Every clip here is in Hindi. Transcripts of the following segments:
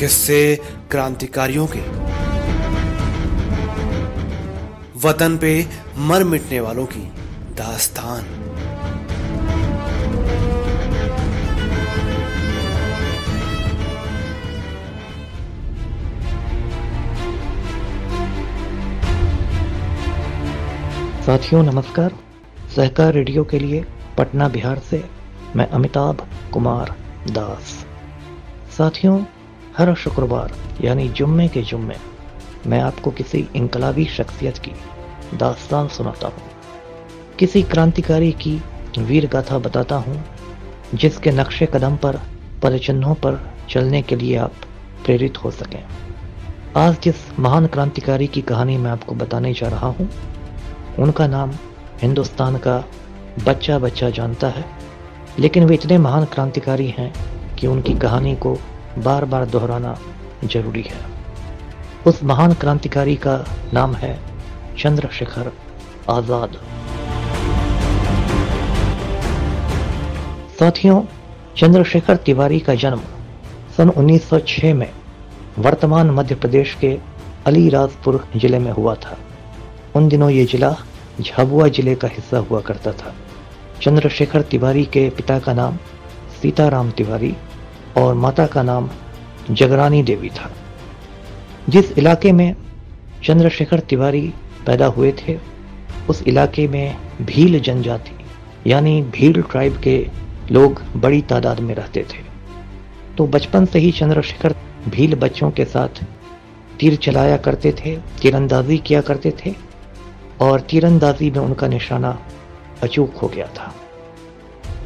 किस्से क्रांतिकारियों के। वतन पे मर मिटने वालों की दास्तान। साथियों, नमस्कार। सहकार रेडियो के लिए पटना बिहार से मैं अमिताभ कुमार दास। साथियों हर शुक्रवार, यानी जुम्मे के जुम्मे, मैं आपको किसी इनकलाबी शख्सियत की दास्तान सुनाता हूँ। किसी क्रांतिकारी की वीर गाथा बताता हूँ, जिसके नक्शे कदम पर पदचिन्हों पर चलने के लिए आप प्रेरित हो सकें। आज जिस महान क्रांतिकारी की कहानी मैं आपको बताने जा रहा हूँ, उनका नाम हिंदुस्तान का बच्चा बच्चा जानता है, लेकिन वे इतने महान क्रांतिकारी हैं कि उनकी कहानी को बार बार दोहराना ज़रूरी है। उस महान क्रांतिकारी का नाम है चंद्रशेखर आज़ाद। साथियों, चंद्रशेखर तिवारी का जन्म सन 1906 में वर्तमान मध्य प्रदेश के अलीराजपुर ज़िले में हुआ था। उन दिनों ये जिला झाबुआ ज़िले का हिस्सा हुआ करता था। चंद्रशेखर तिवारी के पिता का नाम सीताराम तिवारी और माता का नाम जगरानी देवी था, जिस इलाके में चंद्रशेखर तिवारी पैदा हुए थे, उस इलाके में भील जनजाति, यानी भील ट्राइब के लोग बड़ी तादाद में रहते थे। तो बचपन से ही चंद्रशेखर भील बच्चों के साथ तीर चलाया करते थे, तीरंदाजी किया करते थे, और तीरंदाजी में उनका निशाना अचूक हो गया था।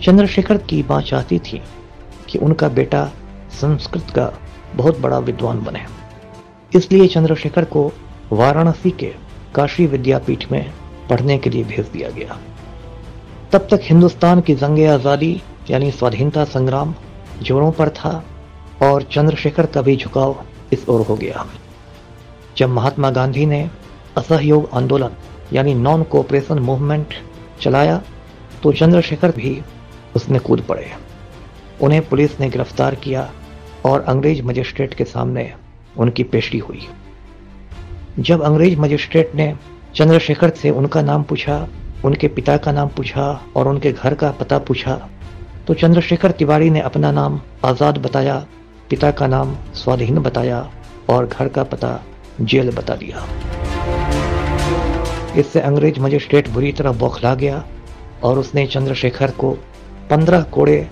चंद्रशेखर की माँ चाहती थी कि उनका बेटा संस्कृत का बहुत बड़ा विद्वान बने। इसलिए चंद्रशेखर को वाराणसी के काशी विद्यापीठ में पढ़ने के लिए भेज दिया गया। तब तक हिंदुस्तान की जंग आज़ादी, यानी स्वाधीनता संग्राम जोरों पर था और चंद्रशेखर का भी झुकाव इस ओर हो गया। जब महात्मा गांधी ने असहयोग आंदोलन, यानी नॉन कोऑपरेशन मूवमेंट चलाया तो चंद्रशेखर भी उसमें कूद पड़े। उन्हें पुलिस ने गिरफ़्तार किया और अंग्रेज़ मजिस्ट्रेट के सामने उनकी पेशी हुई। जब अंग्रेज़ मजिस्ट्रेट ने चंद्रशेखर से उनका नाम पूछा, उनके पिता का नाम पूछा और उनके घर का पता पूछा तो चंद्रशेखर तिवारी ने अपना नाम आज़ाद बताया, पिता का नाम स्वाधीन बताया और घर का पता जेल बता दिया। इससे अंग्रेज़ मजिस्ट्रेट बुरी तरह बौखला गया और उसने चंद्रशेखर को पंद्रह कोड़े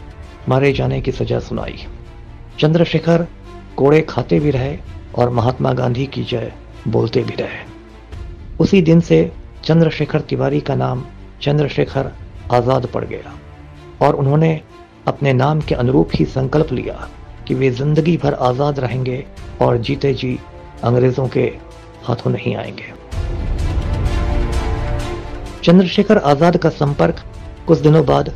मारे जाने की सजा सुनाई। चंद्रशेखर कोड़े खाते भी रहे और महात्मा गांधी की जय बोलते भी रहे। उसी दिन से चंद्रशेखर तिवारी का नाम चंद्रशेखर आज़ाद पड़ गया और उन्होंने अपने नाम के अनुरूप ही संकल्प लिया कि वे ज़िंदगी भर आज़ाद रहेंगे और जीते जी अंग्रेज़ों के हाथों नहीं आएँगे। चंद्रशेखर आज़ाद का संपर्क कुछ दिनों बाद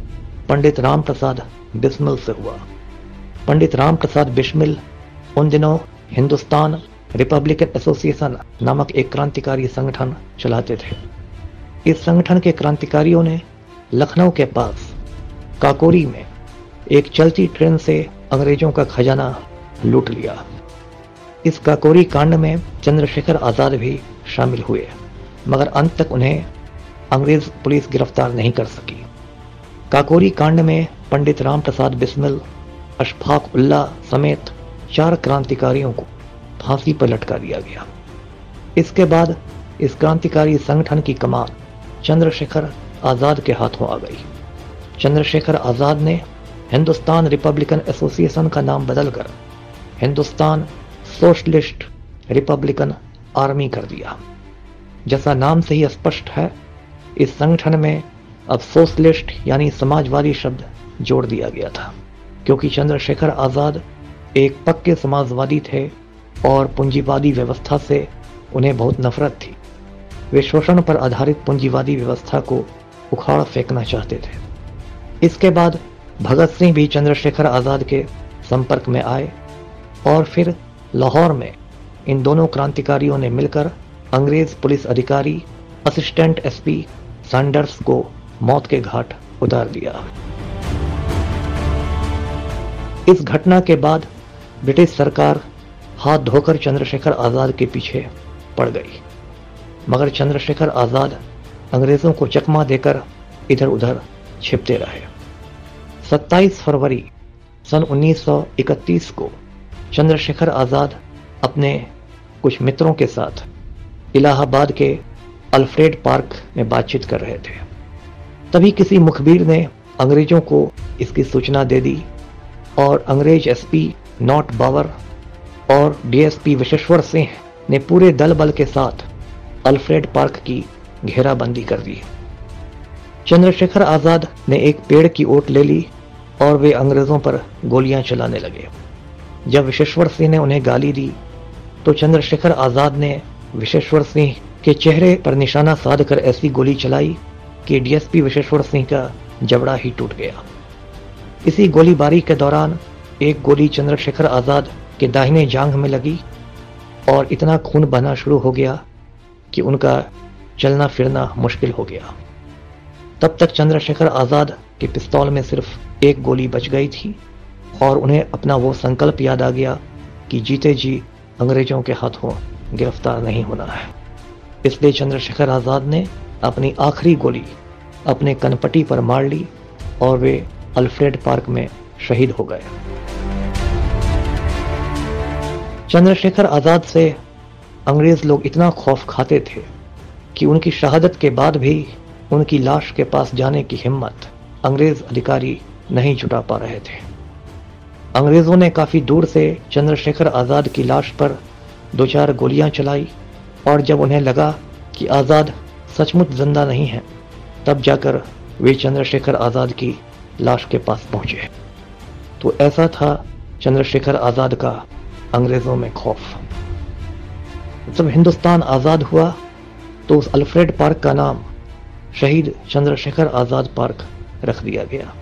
पंडित राम प्रसाद बिस्मिल से हुआ। पंडित राम प्रसाद बिस्मिल उन दिनों हिंदुस्तान रिपब्लिकन एसोसिएशन नामक एक क्रांतिकारी संगठन चलाते थे। इस संगठन के क्रांतिकारियों ने लखनऊ के पास काकोरी में एक चलती ट्रेन से अंग्रेज़ों का खजाना लूट लिया। इस काकोरी कांड में चंद्रशेखर आज़ाद भी शामिल हुए, मगर अंत तक उन्हें अंग्रेज़ पुलिस गिरफ़्तार नहीं कर सकी। काकोरी कांड में पंडित राम प्रसाद बिस्मिल, अशफाक उल्ला समेत चार क्रांतिकारियों को फांसी पर लटका दिया गया। इसके बाद इस क्रांतिकारी संगठन की कमान चंद्रशेखर आज़ाद के हाथों आ गई। चंद्रशेखर आज़ाद ने हिंदुस्तान रिपब्लिकन एसोसिएशन का नाम बदलकर हिंदुस्तान सोशलिस्ट रिपब्लिकन आर्मी कर दिया। जैसा नाम से ही स्पष्ट है, इस संगठन में अब सोशलिस्ट यानी समाजवादी शब्द जोड़ दिया गया था, क्योंकि चंद्रशेखर आज़ाद एक पक्के समाजवादी थे और पूंजीवादी व्यवस्था से उन्हें बहुत नफरत थी। वे शोषण पर आधारित पूंजीवादी व्यवस्था को उखाड़ फेंकना चाहते थे। इसके बाद भगत सिंह भी चंद्रशेखर आज़ाद के संपर्क में आए और फिर लाहौर में इन दोनों क्रांतिकारियों ने मिलकर अंग्रेज़ पुलिस अधिकारी, असिस्टेंट एसपी सैंडर्स को मौत के घाट उतार दिया। इस घटना के बाद ब्रिटिश सरकार हाथ धोकर चंद्रशेखर आज़ाद के पीछे पड़ गई। मगर चंद्रशेखर आज़ाद अंग्रेज़ों को चकमा देकर इधर उधर छिपते रहे। 27 फरवरी सन 1931 को चंद्रशेखर आज़ाद अपने कुछ मित्रों के साथ इलाहाबाद के अल्फ्रेड पार्क में बातचीत कर रहे थे। तभी किसी मुखबिर ने अंग्रेज़ों को इसकी सूचना दे दी और अंग्रेज़ एसपी नॉट बावर और डीएसपी विशेश्वर सिंह ने पूरे दल बल के साथ अल्फ्रेड पार्क की घेराबंदी कर दी। चंद्रशेखर आज़ाद ने एक पेड़ की ओट ले ली और वे अंग्रेज़ों पर गोलियाँ चलाने लगे। जब विशेश्वर सिंह ने उन्हें गाली दी तो चंद्रशेखर आज़ाद ने विशेश्वर सिंह के चेहरे पर निशाना साधकर ऐसी गोली चलाई कि डीएसपी विशेश्वर सिंह का जबड़ा ही टूट गया। इसी गोलीबारी के दौरान एक गोली चंद्रशेखर आज़ाद के दाहिने जांघ में लगी और इतना खून बहना शुरू हो गया कि उनका चलना फिरना मुश्किल हो गया। तब तक चंद्रशेखर आज़ाद के पिस्तौल में सिर्फ़ एक गोली बच गई थी और उन्हें अपना वो संकल्प याद आ गया कि जीते जी अंग्रेज़ों के हाथों गिरफ़्तार नहीं होना है। इसलिए चंद्रशेखर आज़ाद ने अपनी आखिरी गोली अपने कनपटी पर मार ली और वे अल्फ्रेड पार्क में शहीद हो गए। चंद्रशेखर आज़ाद से अंग्रेज़ लोग इतना खौफ खाते थे कि उनकी शहादत के बाद भी उनकी लाश के पास जाने की हिम्मत अंग्रेज़ अधिकारी नहीं जुटा पा रहे थे। अंग्रेज़ों ने काफ़ी दूर से चंद्रशेखर आज़ाद की लाश पर दो चार गोलियाँ चलाई और जब उन्हें लगा कि आज़ाद सचमुच ज़िंदा नहीं है, तब जाकर वे चंद्रशेखर आज़ाद की लाश के पास पहुँचे। तो ऐसा था चंद्रशेखर आज़ाद का अंग्रेज़ों में खौफ। जब हिंदुस्तान आज़ाद हुआ तो उस अल्फ्रेड पार्क का नाम शहीद चंद्रशेखर आज़ाद पार्क रख दिया गया।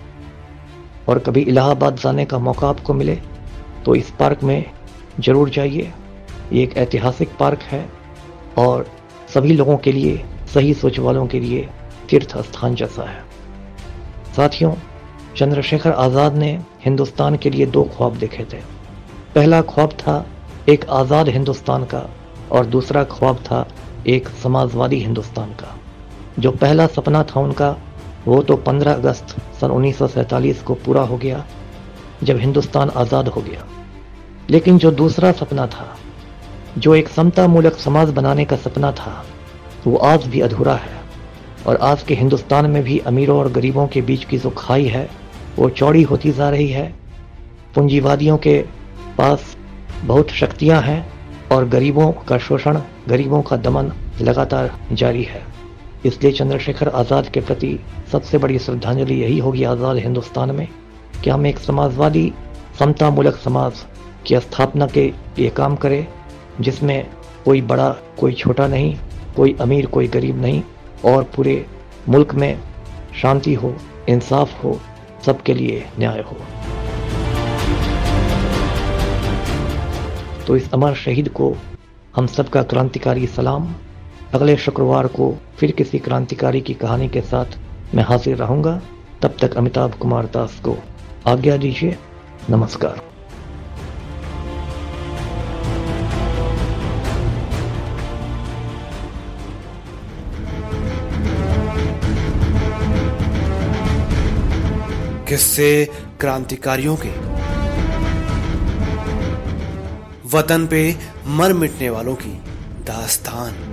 और कभी इलाहाबाद जाने का मौका आपको मिले तो इस पार्क में ज़रूर जाइए। ये एक ऐतिहासिक पार्क है और सभी लोगों के लिए, सही सोच वालों के लिए तीर्थ स्थान जैसा है। साथियों चंद्रशेखर आज़ाद ने हिंदुस्तान के लिए दो ख्वाब देखे थे। पहला ख्वाब था एक आज़ाद हिंदुस्तान का और दूसरा ख्वाब था एक समाजवादी हिंदुस्तान का। जो पहला सपना था उनका, वो तो 15 अगस्त सन उन्नीस को पूरा हो गया, जब हिंदुस्तान आज़ाद हो गया। लेकिन जो दूसरा सपना था, जो एक समता मूलक समाज बनाने का सपना था, वो आज भी अधूरा है और आज के हिंदुस्तान में भी अमीरों और गरीबों के बीच की जो खाई है वो चौड़ी होती जा रही है। पूंजीवादियों के पास बहुत शक्तियाँ हैं और गरीबों का शोषण, गरीबों का दमन लगातार जारी है। इसलिए चंद्रशेखर आज़ाद के प्रति सबसे बड़ी श्रद्धांजलि यही होगी आज़ाद हिंदुस्तान में कि हम एक समाजवादी समता मूलक समाज की स्थापना के लिए काम करें, जिसमें कोई बड़ा, कोई छोटा नहीं, कोई अमीर, कोई गरीब नहीं, और पूरे मुल्क में शांति हो, इंसाफ हो सबके लिए न्याय हो। तो इस अमर शहीद को हम सबका क्रांतिकारी सलाम। अगले शुक्रवार को फिर किसी क्रांतिकारी की कहानी के साथ मैं हाजिर रहूँगा। तब तक अमिताभ कुमार दास को आज्ञा दीजिए। नमस्कार। किस्से क्रांतिकारियों के। वतन पे मर मिटने वालों की दास्तान।